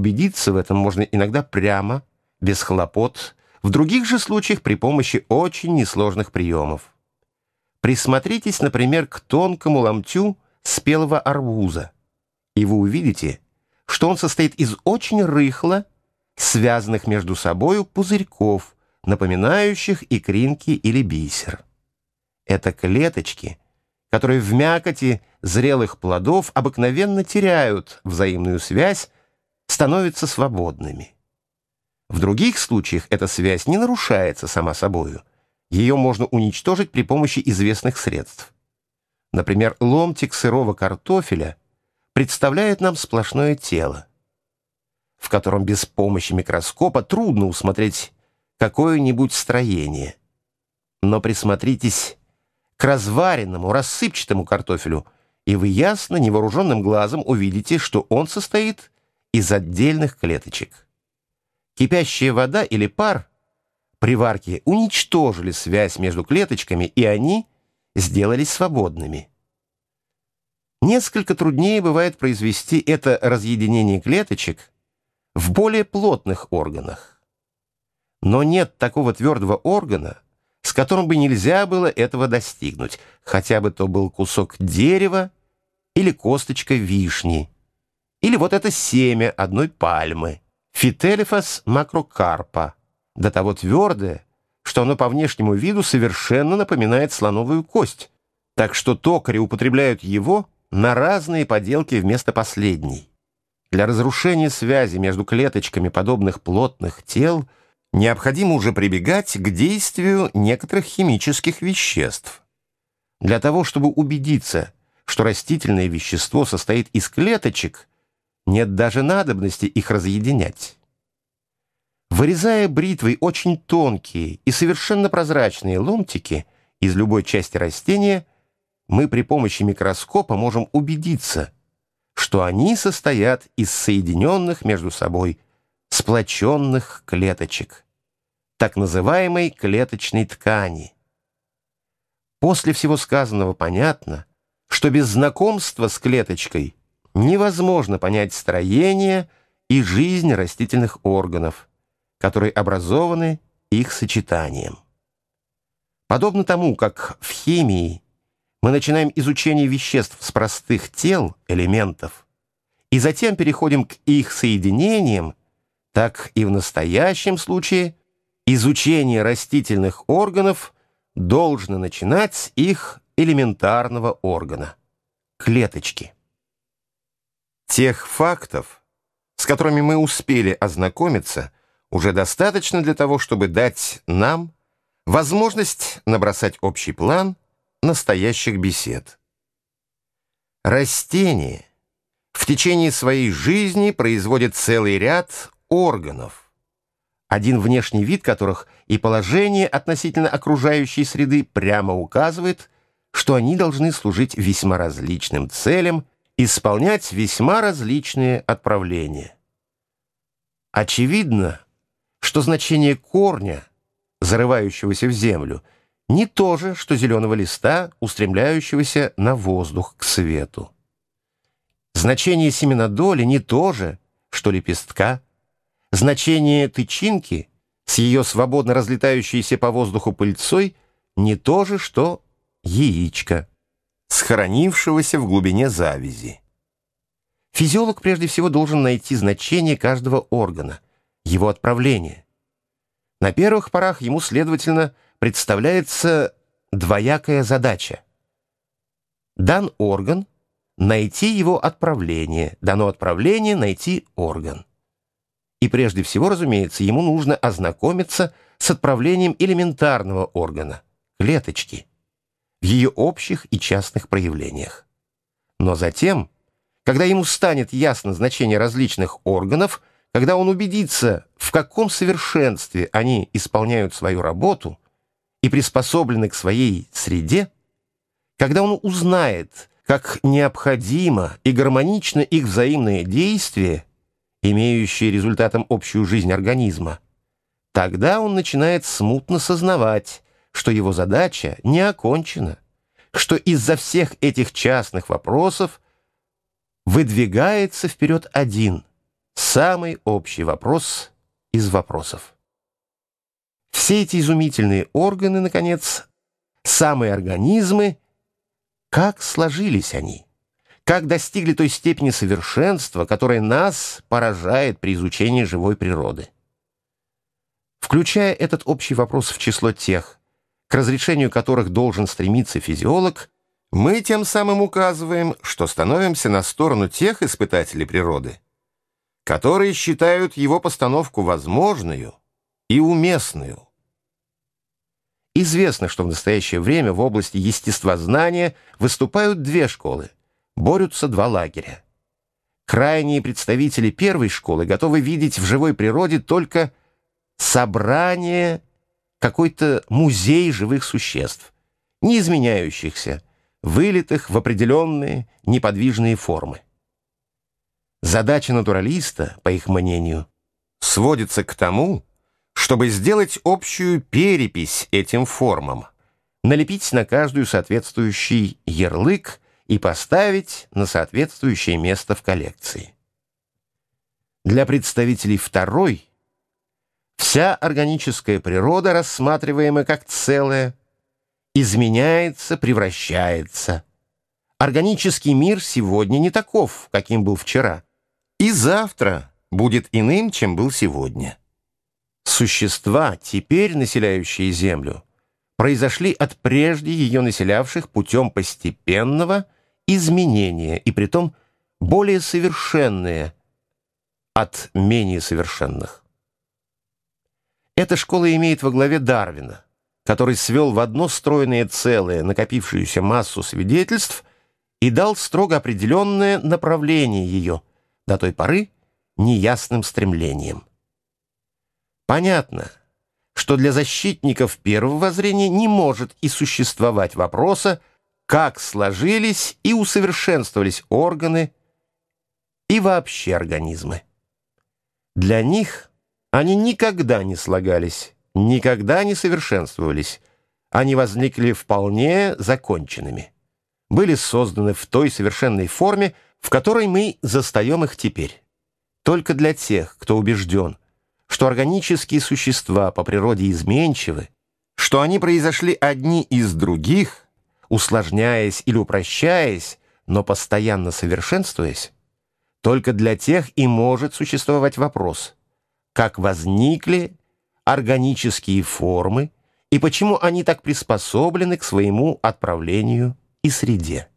убедиться в этом можно иногда прямо, без хлопот, в других же случаях при помощи очень несложных приемов. Присмотритесь, например, к тонкому ломтю спелого арбуза, и вы увидите, что он состоит из очень рыхло связанных между собою пузырьков, напоминающих икринки или бисер. Это клеточки, которые в мякоти зрелых плодов обыкновенно теряют взаимную связь, становятся свободными. В других случаях эта связь не нарушается сама собою. Ее можно уничтожить при помощи известных средств. Например, ломтик сырого картофеля представляет нам сплошное тело, в котором без помощи микроскопа трудно усмотреть какое-нибудь строение. Но присмотритесь к разваренному, рассыпчатому картофелю, и вы ясно невооруженным глазом увидите, что он состоит из отдельных клеточек. Кипящая вода или пар при варке уничтожили связь между клеточками, и они сделались свободными. Несколько труднее бывает произвести это разъединение клеточек в более плотных органах. Но нет такого твердого органа, с которым бы нельзя было этого достигнуть, хотя бы то был кусок дерева или косточка вишни, или вот это семя одной пальмы, фителифас макрокарпа, до того твердое, что оно по внешнему виду совершенно напоминает слоновую кость, так что токари употребляют его на разные поделки вместо последней. Для разрушения связи между клеточками подобных плотных тел необходимо уже прибегать к действию некоторых химических веществ. Для того, чтобы убедиться, что растительное вещество состоит из клеточек, нет даже надобности их разъединять. Вырезая бритвой очень тонкие и совершенно прозрачные ломтики из любой части растения, мы при помощи микроскопа можем убедиться – что они состоят из соединенных между собой сплоченных клеточек, так называемой клеточной ткани. После всего сказанного понятно, что без знакомства с клеточкой невозможно понять строение и жизнь растительных органов, которые образованы их сочетанием. Подобно тому, как в химии мы начинаем изучение веществ с простых тел, элементов, и затем переходим к их соединениям, так и в настоящем случае изучение растительных органов должно начинать с их элементарного органа – клеточки. Тех фактов, с которыми мы успели ознакомиться, уже достаточно для того, чтобы дать нам возможность набросать общий план – настоящих бесед. Растение в течение своей жизни производит целый ряд органов, один внешний вид которых и положение относительно окружающей среды прямо указывает, что они должны служить весьма различным целям, исполнять весьма различные отправления. Очевидно, что значение корня, зарывающегося в землю – не то же, что зеленого листа, устремляющегося на воздух к свету. Значение семенодоли не то же, что лепестка. Значение тычинки с ее свободно разлетающейся по воздуху пыльцой не то же, что яичко, схоронившегося в глубине завязи. Физиолог прежде всего должен найти значение каждого органа, его отправление. На первых порах ему, следовательно, представляется двоякая задача. Дан орган — найти его отправление, дано отправление — найти орган. И прежде всего, разумеется, ему нужно ознакомиться с отправлением элементарного органа — клеточки, в ее общих и частных проявлениях. Но затем, когда ему станет ясно значение различных органов, когда он убедится, в каком совершенстве они исполняют свою работу — и приспособлены к своей среде, когда он узнает, как необходимо и гармонично их взаимное действие, имеющее результатом общую жизнь организма, тогда он начинает смутно сознавать, что его задача не окончена, что из-за всех этих частных вопросов выдвигается вперед один, самый общий вопрос из вопросов. Все эти изумительные органы, наконец, самые организмы, как сложились они? Как достигли той степени совершенства, которая нас поражает при изучении живой природы? Включая этот общий вопрос в число тех, к разрешению которых должен стремиться физиолог, мы тем самым указываем, что становимся на сторону тех испытателей природы, которые считают его постановку возможную и уместную. Известно, что в настоящее время в области естествознания выступают две школы, борются два лагеря. Крайние представители первой школы готовы видеть в живой природе только собрание, какой-то музей живых существ, не изменяющихся, вылитых в определенные неподвижные формы. Задача натуралиста, по их мнению, сводится к тому, чтобы сделать общую перепись этим формам, налепить на каждую соответствующий ярлык и поставить на соответствующее место в коллекции. Для представителей второй вся органическая природа, рассматриваемая как целое, изменяется, превращается. Органический мир сегодня не таков, каким был вчера, и завтра будет иным, чем был сегодня. Существа, теперь населяющие Землю, произошли от прежде ее населявших путем постепенного изменения, и притом более совершенные от менее совершенных. Эта школа имеет во главе Дарвина, который свел в одно стройное целое накопившуюся массу свидетельств и дал строго определенное направление ее, до той поры неясным стремлением. Понятно, что для защитников первого зрения не может и существовать вопроса, как сложились и усовершенствовались органы и вообще организмы. Для них они никогда не слагались, никогда не совершенствовались, они возникли вполне законченными, были созданы в той совершенной форме, в которой мы застаем их теперь. Только для тех, кто убежден, что органические существа по природе изменчивы, что они произошли одни из других, усложняясь или упрощаясь, но постоянно совершенствуясь, только для тех и может существовать вопрос, как возникли органические формы и почему они так приспособлены к своему отправлению и среде.